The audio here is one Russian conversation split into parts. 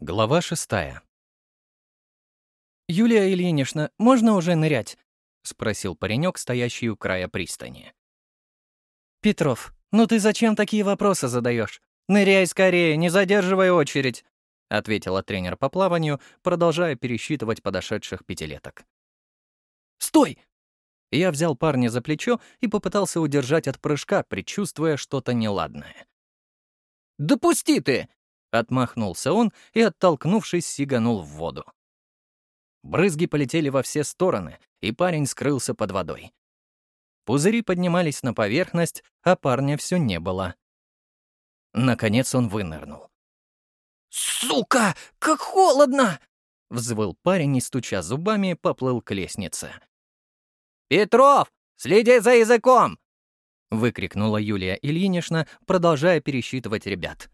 Глава шестая. «Юлия Ильинична, можно уже нырять?» — спросил паренек, стоящий у края пристани. «Петров, ну ты зачем такие вопросы задаешь? Ныряй скорее, не задерживай очередь!» — ответила тренер по плаванию, продолжая пересчитывать подошедших пятилеток. «Стой!» Я взял парня за плечо и попытался удержать от прыжка, предчувствуя что-то неладное. «Допусти ты!» — отмахнулся он и, оттолкнувшись, сиганул в воду. Брызги полетели во все стороны, и парень скрылся под водой. Пузыри поднимались на поверхность, а парня все не было. Наконец он вынырнул. «Сука, как холодно!» — взвыл парень и, стуча зубами, поплыл к лестнице. «Петров, следи за языком!» — выкрикнула Юлия Ильинична, продолжая пересчитывать ребят.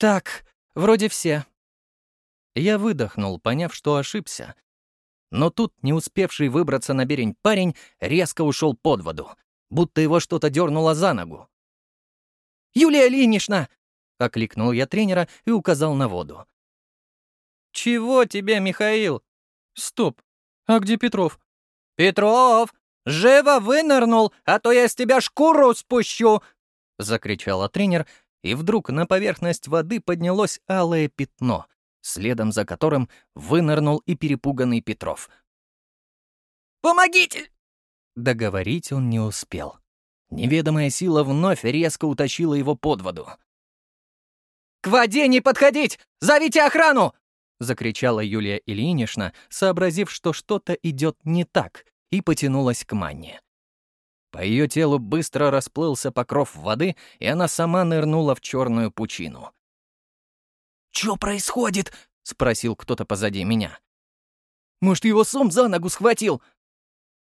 «Так, вроде все». Я выдохнул, поняв, что ошибся. Но тут, не успевший выбраться на берег парень, резко ушел под воду, будто его что-то дернуло за ногу. «Юлия Ильинична!» — окликнул я тренера и указал на воду. «Чего тебе, Михаил?» «Стоп, а где Петров?» «Петров, живо вынырнул, а то я с тебя шкуру спущу!» — закричала тренер, и вдруг на поверхность воды поднялось алое пятно, следом за которым вынырнул и перепуганный Петров. «Помогите!» Договорить он не успел. Неведомая сила вновь резко утащила его под воду. «К воде не подходить! Зовите охрану!» — закричала Юлия Ильинична, сообразив, что что-то идет не так, и потянулась к Манне. По ее телу быстро расплылся покров воды, и она сама нырнула в черную пучину. «Чё происходит?» — спросил кто-то позади меня. «Может, его сом за ногу схватил?»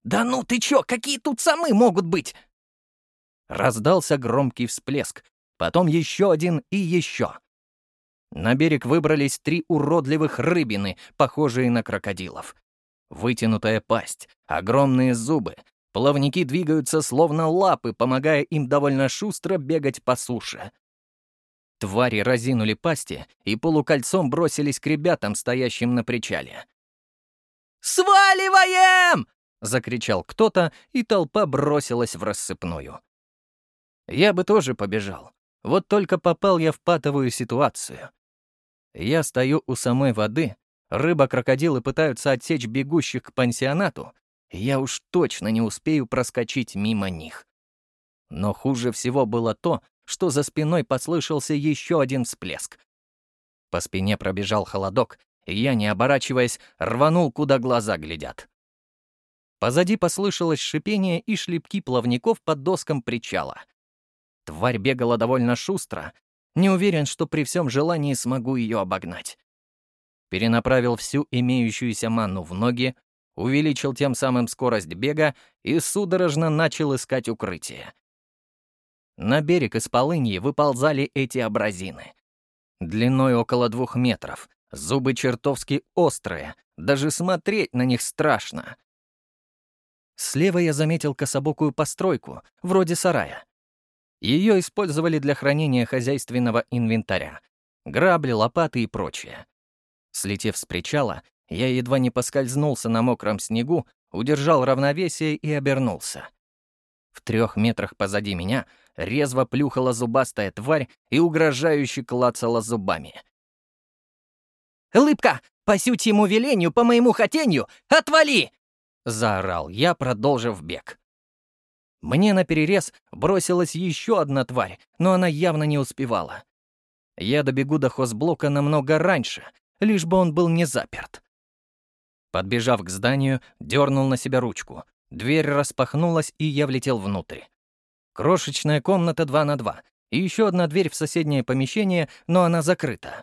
«Да ну ты чё, какие тут самы могут быть?» Раздался громкий всплеск, потом еще один и еще. На берег выбрались три уродливых рыбины, похожие на крокодилов. Вытянутая пасть, огромные зубы, Плавники двигаются словно лапы, помогая им довольно шустро бегать по суше. Твари разинули пасти и полукольцом бросились к ребятам, стоящим на причале. «Сваливаем!» — закричал кто-то, и толпа бросилась в рассыпную. Я бы тоже побежал. Вот только попал я в патовую ситуацию. Я стою у самой воды, рыба-крокодилы пытаются отсечь бегущих к пансионату, я уж точно не успею проскочить мимо них. Но хуже всего было то, что за спиной послышался еще один всплеск. По спине пробежал холодок, и я, не оборачиваясь, рванул, куда глаза глядят. Позади послышалось шипение и шлепки плавников под доскам причала. Тварь бегала довольно шустро. Не уверен, что при всем желании смогу ее обогнать. Перенаправил всю имеющуюся ману в ноги, увеличил тем самым скорость бега и судорожно начал искать укрытие. На берег из полыньи выползали эти абразины. Длиной около двух метров, зубы чертовски острые, даже смотреть на них страшно. Слева я заметил кособокую постройку, вроде сарая. Ее использовали для хранения хозяйственного инвентаря — грабли, лопаты и прочее. Слетев с причала, я едва не поскользнулся на мокром снегу, удержал равновесие и обернулся. В трех метрах позади меня резво плюхала зубастая тварь и угрожающе клацала зубами. «Лыбка, по сютьему велению, по моему хотению, отвали!» — заорал я, продолжив бег. Мне на перерез бросилась еще одна тварь, но она явно не успевала. Я добегу до хозблока намного раньше, лишь бы он был не заперт. Подбежав к зданию, дернул на себя ручку. Дверь распахнулась, и я влетел внутрь. Крошечная комната 2 на 2. И еще одна дверь в соседнее помещение, но она закрыта.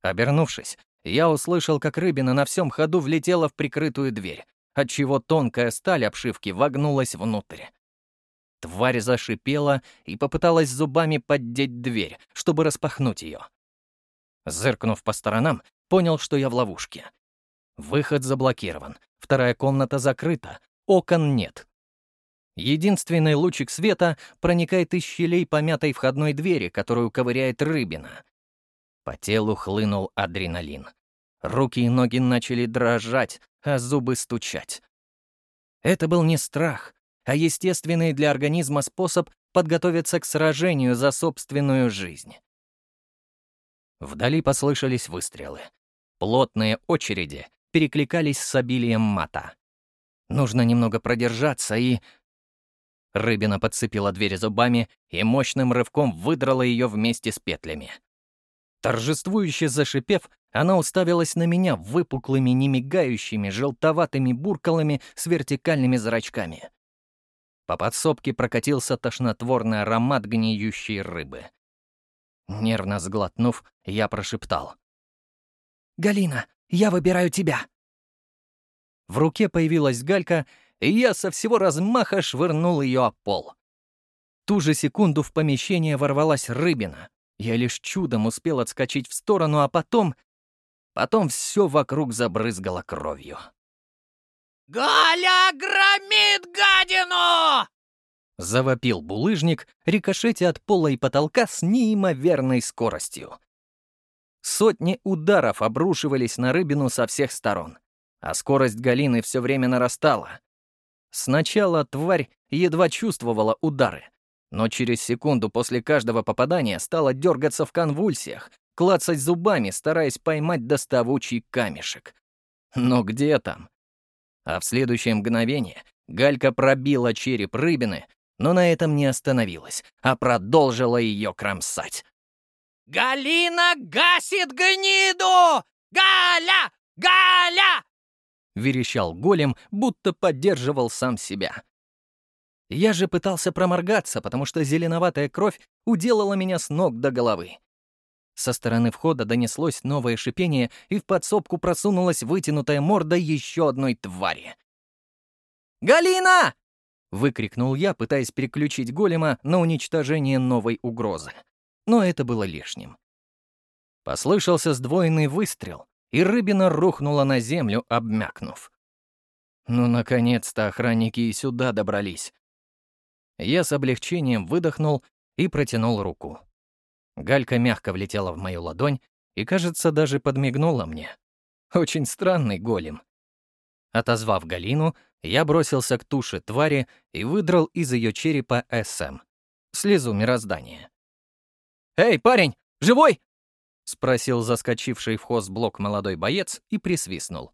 Обернувшись, я услышал, как рыбина на всем ходу влетела в прикрытую дверь, отчего тонкая сталь обшивки вогнулась внутрь. Тварь зашипела и попыталась зубами поддеть дверь, чтобы распахнуть ее. Зыркнув по сторонам, понял, что я в ловушке. Выход заблокирован, вторая комната закрыта, окон нет. Единственный лучик света проникает из щелей помятой входной двери, которую ковыряет рыбина. По телу хлынул адреналин. Руки и ноги начали дрожать, а зубы стучать. Это был не страх, а естественный для организма способ подготовиться к сражению за собственную жизнь. Вдали послышались выстрелы. Плотные очереди перекликались с обилием мата. Нужно немного продержаться и... Рыбина подцепила дверь зубами и мощным рывком выдрала ее вместе с петлями. Торжествующе зашипев, она уставилась на меня выпуклыми, немигающими, желтоватыми буркалами с вертикальными зрачками. По подсобке прокатился тошнотворный аромат гниющей рыбы. Нервно сглотнув, я прошептал. «Галина, я выбираю тебя!» В руке появилась галька, и я со всего размаха швырнул ее о пол. Ту же секунду в помещение ворвалась рыбина. Я лишь чудом успел отскочить в сторону, а потом... Потом все вокруг забрызгало кровью. «Галя громит гадину!» Завопил булыжник, рикошетя от пола и потолка с неимоверной скоростью. Сотни ударов обрушивались на рыбину со всех сторон, а скорость Галины все время нарастала. Сначала тварь едва чувствовала удары, но через секунду после каждого попадания стала дергаться в конвульсиях, клацать зубами, стараясь поймать доставучий камешек. Но где там? А в следующее мгновение Галька пробила череп рыбины, но на этом не остановилась, а продолжила ее кромсать. «Галина гасит гниду! Галя! Галя!» — верещал голем, будто поддерживал сам себя. Я же пытался проморгаться, потому что зеленоватая кровь уделала меня с ног до головы. Со стороны входа донеслось новое шипение, и в подсобку просунулась вытянутая морда еще одной твари. «Галина!» — выкрикнул я, пытаясь переключить голема на уничтожение новой угрозы. Но это было лишним. Послышался сдвоенный выстрел, и рыбина рухнула на землю, обмякнув. Ну, наконец-то охранники и сюда добрались. Я с облегчением выдохнул и протянул руку. Галька мягко влетела в мою ладонь и, кажется, даже подмигнула мне. Очень странный голем. Отозвав Галину, я бросился к туше твари и выдрал из ее черепа СМ. Слезу мироздания. «Эй, парень, живой?» — спросил заскочивший в хозблок молодой боец и присвистнул.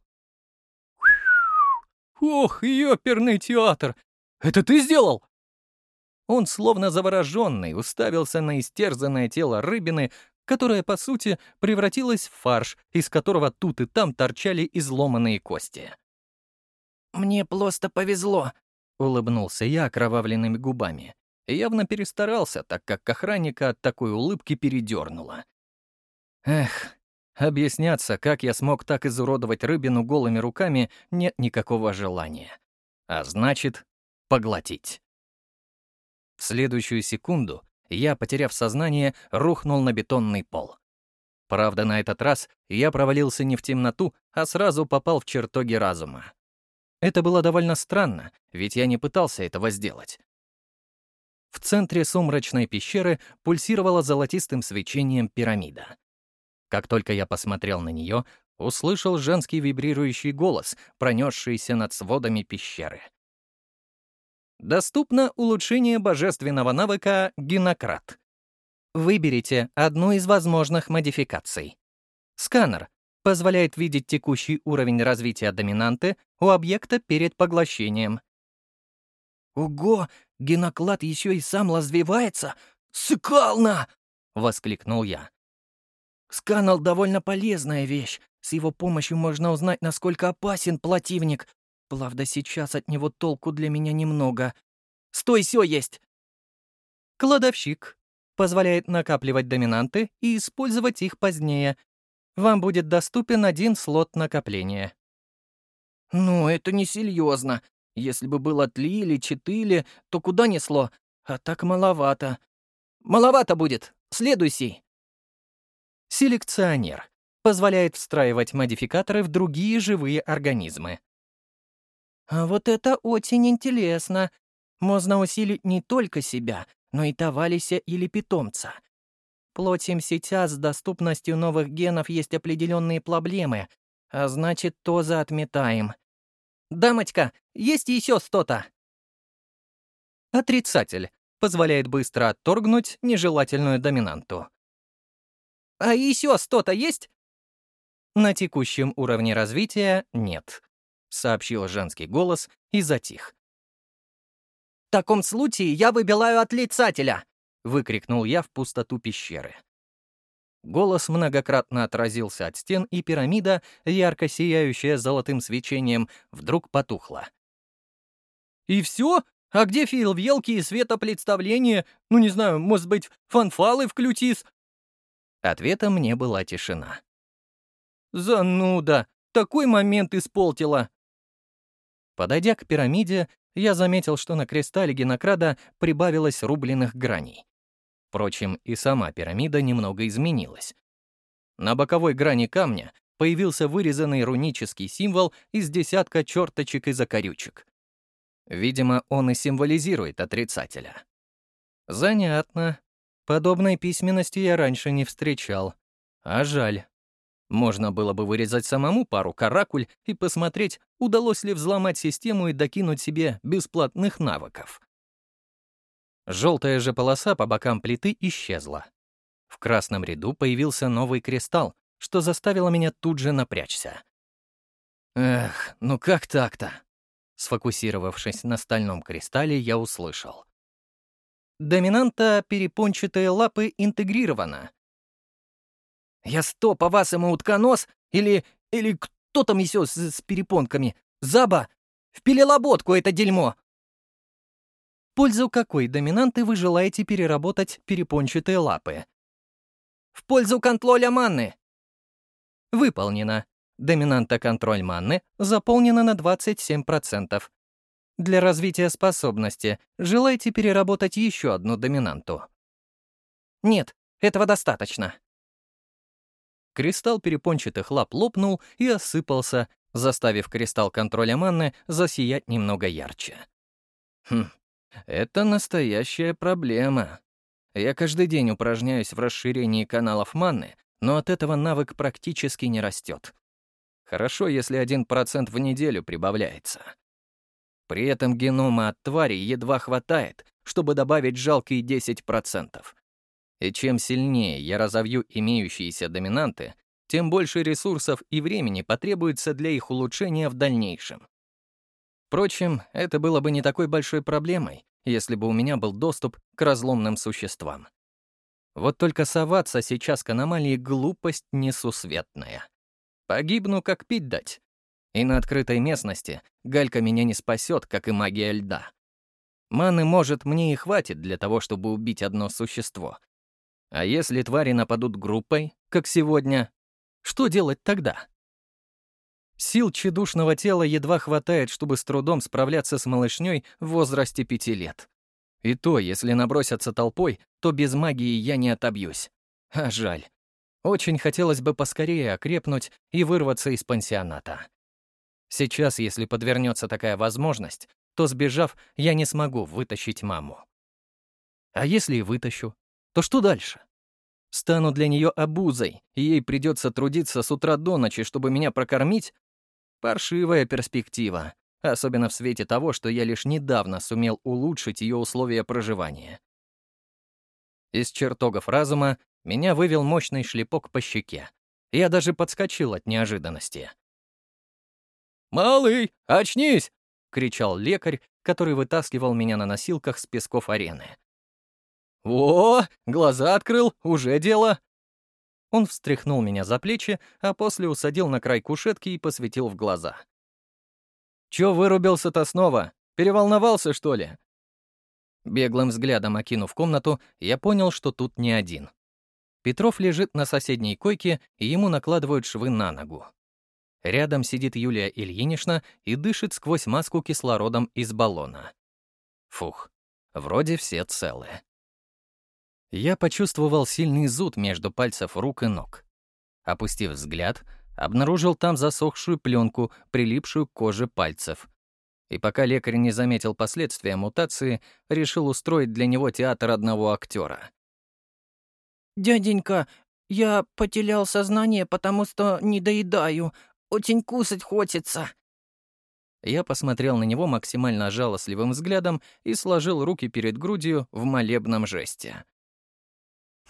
«Ох, ёперный театр! Это ты сделал?» Он, словно завороженный, уставился на истерзанное тело рыбины, которая, по сути, превратилась в фарш, из которого тут и там торчали изломанные кости. «Мне просто повезло», — улыбнулся я окровавленными губами. Явно перестарался, так как охранника от такой улыбки передернуло. Эх, объясняться, как я смог так изуродовать рыбину голыми руками, нет никакого желания. А значит, поглотить. В следующую секунду я, потеряв сознание, рухнул на бетонный пол. Правда, на этот раз я провалился не в темноту, а сразу попал в чертоги разума. Это было довольно странно, ведь я не пытался этого сделать. В центре сумрачной пещеры пульсировала золотистым свечением пирамида. Как только я посмотрел на нее, услышал женский вибрирующий голос, пронесшийся над сводами пещеры — Доступно улучшение божественного навыка «Генократ». Выберите одну из возможных модификаций. Сканер позволяет видеть текущий уровень развития доминанты у объекта перед поглощением. «Ого, геноклад еще и сам развивается? Сыкална!» — воскликнул я. «Сканал довольно полезная вещь. С его помощью можно узнать, насколько опасен противник, Правда, сейчас от него толку для меня немного. Стой, все есть! Кладовщик. Позволяет накапливать доминанты и использовать их позднее. Вам будет доступен один слот накопления. Ну, это несерьезно. Если бы было три или четыре, то куда несло? А так маловато. Маловато будет. Следуйся. Селекционер. Позволяет встраивать модификаторы в другие живые организмы. А вот это очень интересно. Можно усилить не только себя, но и товарища или питомца. плоть МСТЯ с доступностью новых генов есть определенные проблемы, а значит, тоже отметаем. Дамочка, есть еще что-то? Отрицатель. Позволяет быстро отторгнуть нежелательную доминанту. А еще что-то есть? На текущем уровне развития нет, сообщил женский голос и затих. В таком случае я выбираю отрицателя, выкрикнул я в пустоту пещеры. Голос многократно отразился от стен, и пирамида, ярко сияющая золотым свечением, вдруг потухла. «И все? А где фейерверки и светопредставления? Ну, не знаю, может быть, фанфалы включись?» Ответом мне была тишина. «Зануда! Такой момент испортила!» Подойдя к пирамиде, я заметил, что на кристалле Генокрада прибавилось рубленых граней. Впрочем, и сама пирамида немного изменилась. На боковой грани камня появился вырезанный рунический символ из десятка черточек и закорючек. Видимо, он и символизирует отрицателя. Занятно. Подобной письменности я раньше не встречал. А жаль. Можно было бы вырезать самому пару каракуль и посмотреть, удалось ли взломать систему и докинуть себе бесплатных навыков. Желтая же полоса по бокам плиты исчезла. В красном ряду появился новый кристалл, что заставило меня тут же напрячься. Эх, ну как так-то? Сфокусировавшись на стальном кристалле, я услышал. Доминанта перепончатые лапы интегрирована. «Я сто по вас ему утконос? Или... или кто там еще с, с перепонками? Заба! Впили лоботку это дерьмо!» Пользу какой доминанты вы желаете переработать перепончатые лапы? В пользу контроля манны. Выполнено. Доминанта контроль манны заполнена на 27%. Для развития способности желаете переработать еще одну доминанту? Нет, этого достаточно. Кристалл перепончатых лап лопнул и осыпался, заставив кристалл контроля манны засиять немного ярче. Хм, это настоящая проблема. Я каждый день упражняюсь в расширении каналов манны, но от этого навык практически не растет. Хорошо, если 1% в неделю прибавляется. При этом генома от твари едва хватает, чтобы добавить жалкие 10%. И чем сильнее я разовью имеющиеся доминанты, тем больше ресурсов и времени потребуется для их улучшения в дальнейшем. Впрочем, это было бы не такой большой проблемой, если бы у меня был доступ к разломным существам. Вот только соваться сейчас к аномалии глупость несусветная. Погибну, как пить дать. И на открытой местности галька меня не спасет, как и магия льда. Маны, может, мне и хватит для того, чтобы убить одно существо. А если твари нападут группой, как сегодня, что делать тогда? Сил чедушного тела едва хватает, чтобы с трудом справляться с малышней в возрасте пяти лет. И то, если набросятся толпой, то без магии я не отобьюсь. А жаль. Очень хотелось бы поскорее окрепнуть и вырваться из пансионата. Сейчас, если подвернется такая возможность, то, сбежав, я не смогу вытащить маму. А если и вытащу, то что дальше? Стану для нее обузой, и ей придется трудиться с утра до ночи, чтобы меня прокормить, Паршивая перспектива, особенно в свете того, что я лишь недавно сумел улучшить ее условия проживания. Из чертогов разума меня вывел мощный шлепок по щеке. Я даже подскочил от неожиданности. «Малый, очнись!» — кричал лекарь, который вытаскивал меня на носилках с песков арены. «О, глаза открыл, уже дело!» Он встряхнул меня за плечи, а после усадил на край кушетки и посветил в глаза. «Чё вырубился-то снова? Переволновался, что ли?» Беглым взглядом окинув комнату, я понял, что тут не один. Петров лежит на соседней койке, и ему накладывают швы на ногу. Рядом сидит Юлия Ильинична и дышит сквозь маску кислородом из баллона. Фух, вроде все целые. Я почувствовал сильный зуд между пальцев рук и ног. Опустив взгляд, обнаружил там засохшую пленку, прилипшую к коже пальцев. И пока лекарь не заметил последствия мутации, решил устроить для него театр одного актера. «Дяденька, я потерял сознание, потому что не доедаю. Очень кусать хочется». Я посмотрел на него максимально жалостливым взглядом и сложил руки перед грудью в молебном жесте.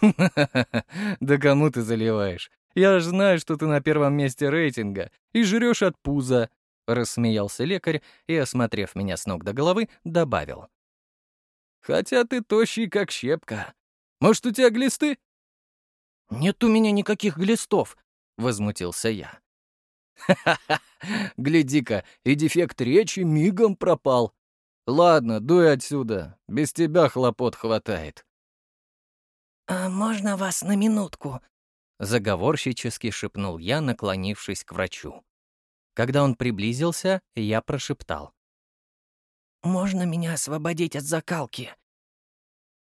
«Ха-ха-ха, да кому ты заливаешь? Я ж знаю, что ты на первом месте рейтинга и жрешь от пуза», — рассмеялся лекарь и, осмотрев меня с ног до головы, добавил. «Хотя ты тощий, как щепка. Может, у тебя глисты?» «Нет у меня никаких глистов», — возмутился я. «Ха-ха-ха! Гляди-ка, и дефект речи мигом пропал. Ладно, дуй отсюда, без тебя хлопот хватает». «А можно вас на минутку?» — заговорщически шепнул я, наклонившись к врачу. Когда он приблизился, я прошептал. «Можно меня освободить от закалки?»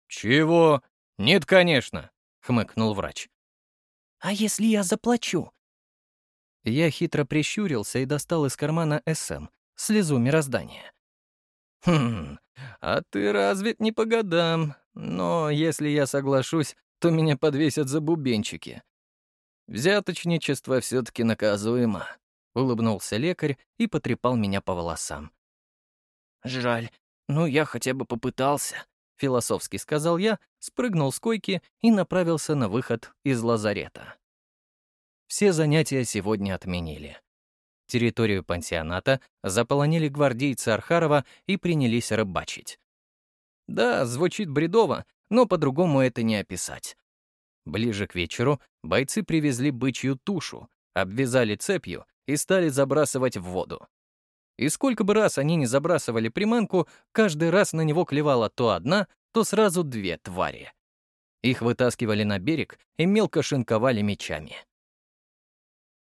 «Чего? Нет, конечно», — хмыкнул врач. «А если я заплачу?» Я хитро прищурился и достал из кармана СМ, слезу мироздания. «Хм, а ты разве не по годам? Но если я соглашусь, то меня подвесят за бубенчики. Взяточничество все таки наказуемо», — улыбнулся лекарь и потрепал меня по волосам. «Жаль, ну я хотя бы попытался», — философски сказал я, спрыгнул с койки и направился на выход из лазарета. Все занятия сегодня отменили. Территорию пансионата заполонили гвардейцы Архарова и принялись рыбачить. Да, звучит бредово, но по-другому это не описать. Ближе к вечеру бойцы привезли бычью тушу, обвязали цепью и стали забрасывать в воду. И сколько бы раз они не забрасывали приманку, каждый раз на него клевала то одна, то сразу две твари. Их вытаскивали на берег и мелко шинковали мечами.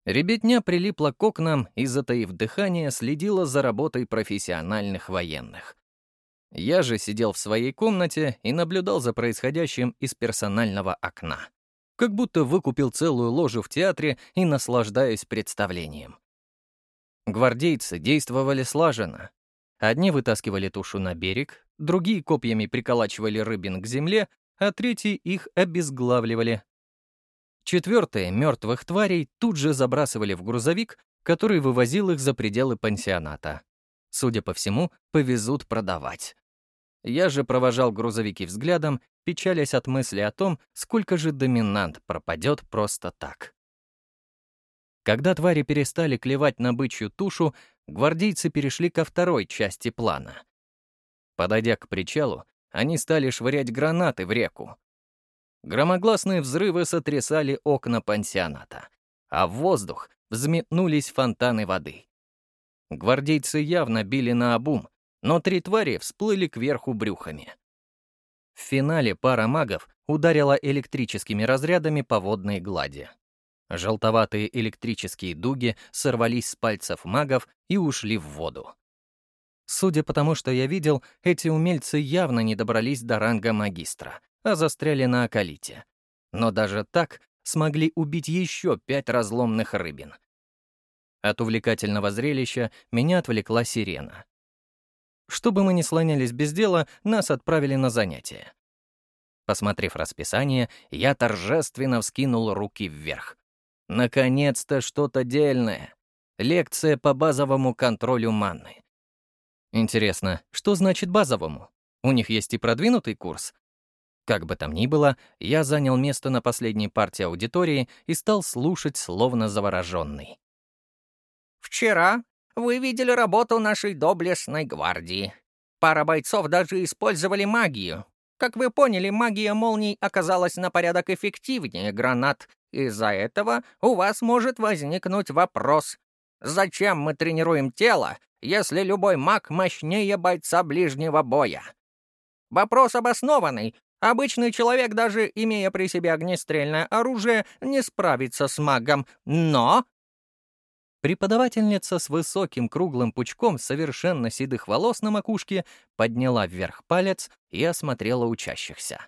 Ребятня прилипла к окнам и, затаив дыхание, следила за работой профессиональных военных. Я же сидел в своей комнате и наблюдал за происходящим из персонального окна. Как будто выкупил целую ложу в театре и наслаждаюсь представлением. Гвардейцы действовали слаженно. Одни вытаскивали тушу на берег, другие копьями приколачивали рыбин к земле, а третьи их обезглавливали. Четвертые мертвых тварей тут же забрасывали в грузовик, который вывозил их за пределы пансионата. Судя по всему, повезут продавать. Я же провожал грузовики взглядом, печалясь от мысли о том, сколько же доминант пропадет просто так. Когда твари перестали клевать на бычью тушу, гвардейцы перешли ко второй части плана. Подойдя к причалу, они стали швырять гранаты в реку. Громогласные взрывы сотрясали окна пансионата, а в воздух взметнулись фонтаны воды. Гвардейцы явно били на обум, но три твари всплыли кверху брюхами. В финале пара магов ударила электрическими разрядами по водной глади. Желтоватые электрические дуги сорвались с пальцев магов и ушли в воду. Судя по тому, что я видел, эти умельцы явно не добрались до ранга магистра, а застряли на околите. Но даже так смогли убить еще пять разломных рыбин. От увлекательного зрелища меня отвлекла сирена. Чтобы мы не слонялись без дела, нас отправили на занятия. Посмотрев расписание, я торжественно вскинул руки вверх. Наконец-то что-то дельное. Лекция по базовому контролю манны. Интересно, что значит базовому? У них есть и продвинутый курс? Как бы там ни было, я занял место на последней партии аудитории и стал слушать, словно завороженный. «Вчера вы видели работу нашей доблестной гвардии. Пара бойцов даже использовали магию. Как вы поняли, магия молний оказалась на порядок эффективнее гранат. Из-за этого у вас может возникнуть вопрос. Зачем мы тренируем тело, если любой маг мощнее бойца ближнего боя? Вопрос обоснованный. Обычный человек, даже имея при себе огнестрельное оружие, не справится с магом. Но Преподавательница с высоким круглым пучком совершенно седых волос на макушке подняла вверх палец и осмотрела учащихся.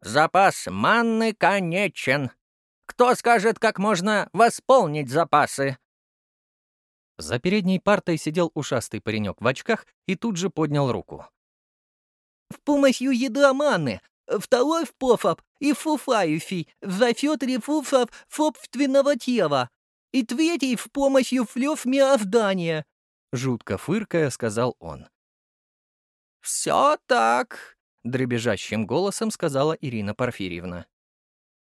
«Запас манны конечен. Кто скажет, как можно восполнить запасы?» За передней партой сидел ушастый паренек в очках и тут же поднял руку. «В помощью еды маны! Второй в пофаб и фуфаюфи, зафет рефуфаб фобственного тела. И третий в помощью флёв мироздания», — жутко фыркая сказал он. «Все так», — дребезжащим голосом сказала Ирина Порфирьевна.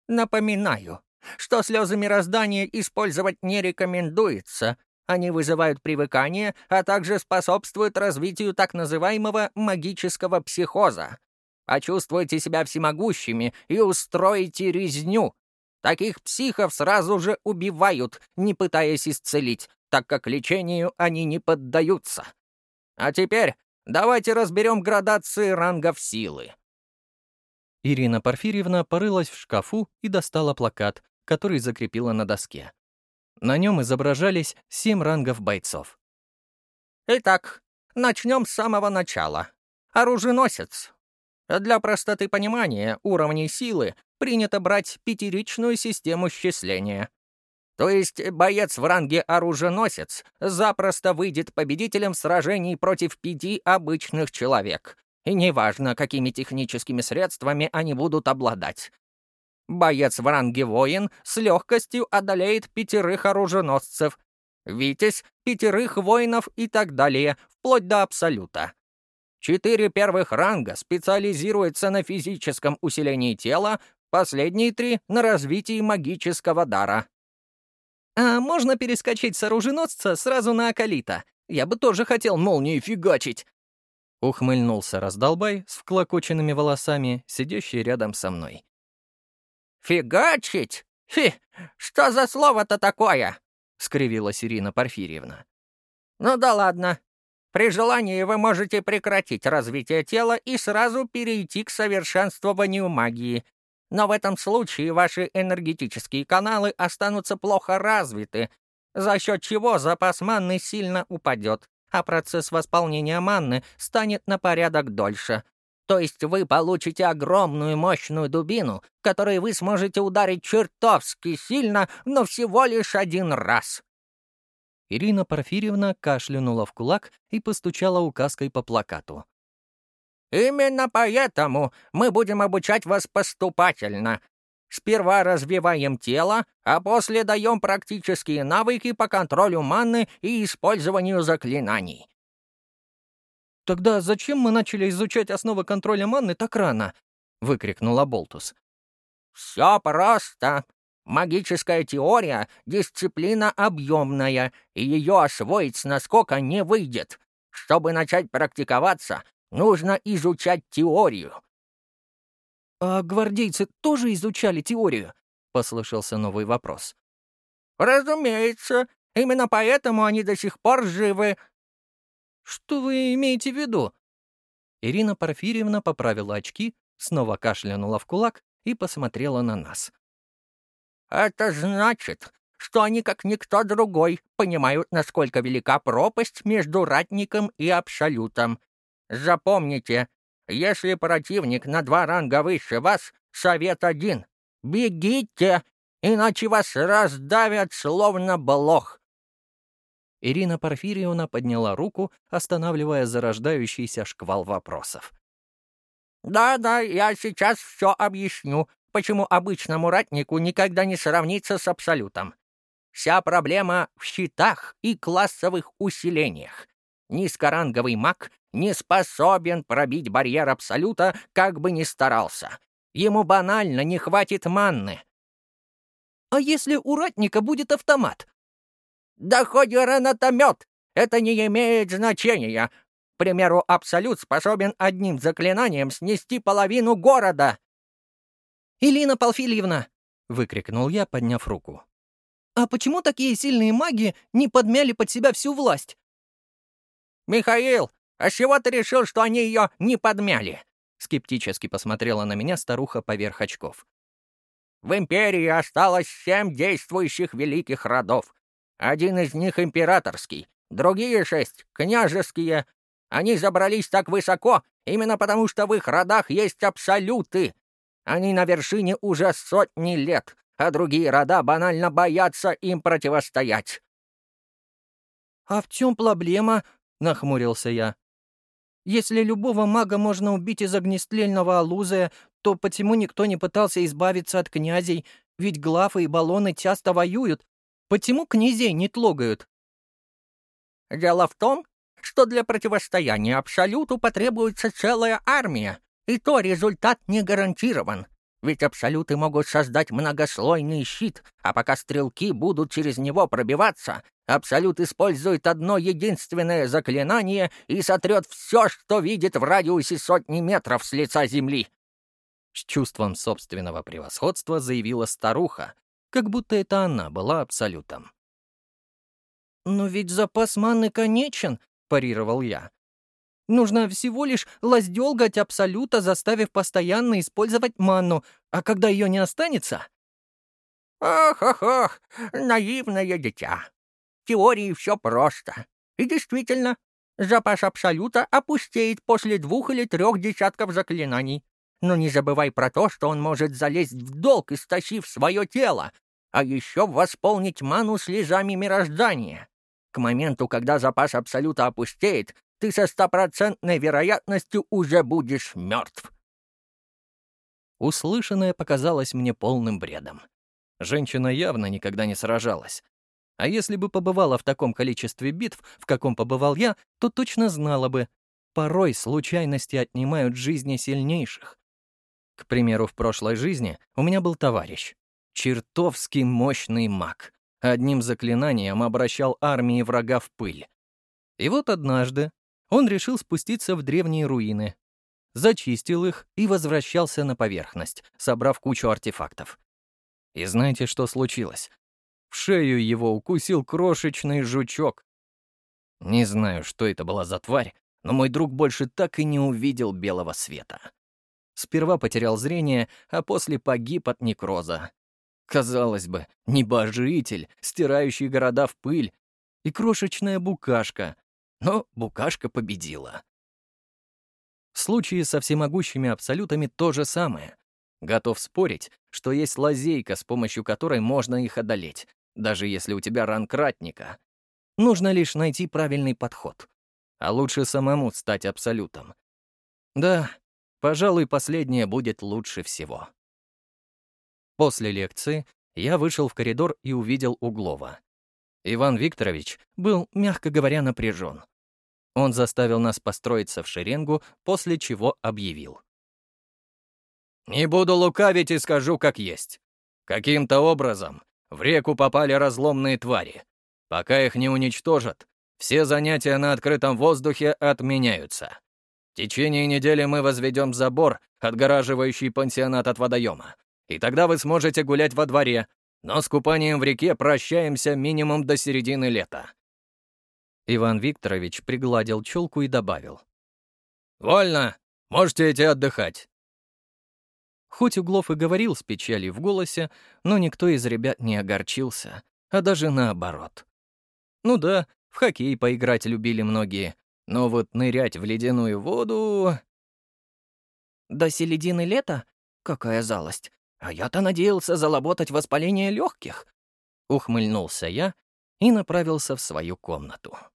«Напоминаю, что слезы мироздания использовать не рекомендуется. Они вызывают привыкание, а также способствуют развитию так называемого магического психоза. Почувствуйте себя всемогущими и устроите резню. Таких психов сразу же убивают, не пытаясь исцелить, так как лечению они не поддаются. А теперь давайте разберем градации рангов силы. Ирина Порфирьевна порылась в шкафу и достала плакат, который закрепила на доске. На нем изображались семь рангов бойцов. Итак, начнем с самого начала. Оруженосец. Для простоты понимания уровней силы принято брать пятеричную систему счисления. То есть боец в ранге оруженосец запросто выйдет победителем в сражении против пяти обычных человек. И неважно, какими техническими средствами они будут обладать. Боец в ранге воин с легкостью одолеет пятерых оруженосцев, Витязь — пятерых воинов и так далее, вплоть до абсолюта. Четыре первых ранга специализируются на физическом усилении тела, последние три — на развитии магического дара. «А можно перескочить с оруженосца сразу на Акалита? Я бы тоже хотел молнию фигачить!» Ухмыльнулся раздолбай с вклокоченными волосами, сидящий рядом со мной. «Фигачить? Фи, что за слово-то такое?» — скривилась Ирина Порфирьевна. «Ну да ладно, при желании вы можете прекратить развитие тела и сразу перейти к совершенствованию магии. Но в этом случае ваши энергетические каналы останутся плохо развиты, за счет чего запас манны сильно упадет, а процесс восполнения манны станет на порядок дольше. То есть вы получите огромную мощную дубину, которой вы сможете ударить чертовски сильно, но всего лишь один раз. Ирина Порфирьевна кашлянула в кулак и постучала указкой по плакату. «Именно поэтому мы будем обучать вас поступательно. Сперва развиваем тело, а после даем практические навыки по контролю манны и использованию заклинаний». «Тогда зачем мы начали изучать основы контроля манны так рано?» — выкрикнула Болтус. «Все просто. Магическая теория — дисциплина объемная, и ее освоить с наскока не выйдет. Чтобы начать практиковаться, нужно изучать теорию». «А гвардейцы тоже изучали теорию?» — послышался новый вопрос. «Разумеется. Именно поэтому они до сих пор живы». «Что вы имеете в виду?» Ирина Порфирьевна поправила очки, снова кашлянула в кулак и посмотрела на нас. Это значит, что они, как никто другой, понимают, насколько велика пропасть между ратником и абсолютом. Запомните, если противник на два ранга выше вас, совет один — бегите, иначе вас раздавят словно блох. Ирина Порфирьевна подняла руку, останавливая зарождающийся шквал вопросов. «Да-да, я сейчас все объясню почему обычному ратнику никогда не сравнится с абсолютом. Вся проблема в щитах и классовых усилениях. Низкоранговый маг не способен пробить барьер абсолюта, как бы ни старался. Ему банально не хватит манны. «А если у ратника будет автомат?» «Да хоть гранатомет! Это не имеет значения. К примеру, Абсолют способен одним заклинанием снести половину города. «Илина Палфильевна!» — выкрикнул я, подняв руку. «А почему такие сильные маги не подмяли под себя всю власть?» «Михаил, а с чего ты решил, что они ее не подмяли?» Скептически посмотрела на меня старуха поверх очков. «В Империи осталось семь действующих великих родов. Один из них императорский, другие шесть — княжеские. Они забрались так высоко именно потому, что в их родах есть абсолюты, они на вершине уже сотни лет, а другие рода банально боятся им противостоять». «А в чем проблема?» — нахмурился я. «Если любого мага можно убить из огнестрельного алузия, то почему никто не пытался избавиться от князей? Ведь главы и баллоны часто воюют. Почему князей не тлогают? Дело в том, что для противостояния Абсолюту потребуется целая армия, и то результат не гарантирован. Ведь Абсолюты могут создать многослойный щит, а пока стрелки будут через него пробиваться, Абсолют использует одно единственное заклинание и сотрет все, что видит в радиусе сотни метров с лица Земли. С чувством собственного превосходства заявила старуха, как будто это она была Абсолютом. «Но ведь запас маны конечен», — парировал я. «Нужно всего лишь лаздёлгать Абсолюта, заставив постоянно использовать ману, а когда ее не останется...» «Ох-ох-ох, наивное дитя. В теории все просто. И действительно, запас Абсолюта опустеет после двух или трех десятков заклинаний. Но не забывай про то, что он может залезть в долг, истощив свое тело, а еще восполнить ману слезами мироздания. К моменту, когда запас Абсолюта опустеет, ты со стопроцентной вероятностью уже будешь мертв. Услышанное показалось мне полным бредом. Женщина явно никогда не сражалась. А если бы побывала в таком количестве битв, в каком побывал я, то точно знала бы. Порой случайности отнимают жизни сильнейших. К примеру, в прошлой жизни у меня был товарищ. Чертовски мощный маг. Одним заклинанием обращал армии врага в пыль. И вот однажды он решил спуститься в древние руины, зачистил их и возвращался на поверхность, собрав кучу артефактов. И знаете, что случилось? В шею его укусил крошечный жучок. Не знаю, что это была за тварь, но мой друг больше так и не увидел белого света. Сперва потерял зрение, а после погиб от некроза. Казалось бы, небожитель, стирающий города в пыль, и крошечная букашка. Но букашка победила. В случае со всемогущими абсолютами то же самое. Готов спорить, что есть лазейка, с помощью которой можно их одолеть, даже если у тебя ранг ратника. Нужно лишь найти правильный подход. А лучше самому стать абсолютом. Да, пожалуй, последнее будет лучше всего. После лекции я вышел в коридор и увидел Углова. Иван Викторович был, мягко говоря, напряжен. Он заставил нас построиться в шеренгу, после чего объявил. «Не буду лукавить и скажу, как есть. Каким-то образом в реку попали разломные твари. Пока их не уничтожат, все занятия на открытом воздухе отменяются. В течение недели мы возведем забор, отгораживающий пансионат от водоема. И тогда вы сможете гулять во дворе, но с купанием в реке прощаемся минимум до середины лета. Иван Викторович пригладил челку и добавил. «Вольно! Можете идти отдыхать!» Хоть Углов и говорил с печалью в голосе, но никто из ребят не огорчился, а даже наоборот. Ну да, в хоккей поиграть любили многие, но вот нырять в ледяную воду... До середины лета? Какая залость! А я-то надеялся залаботать воспаление легких. Ухмыльнулся я и направился в свою комнату.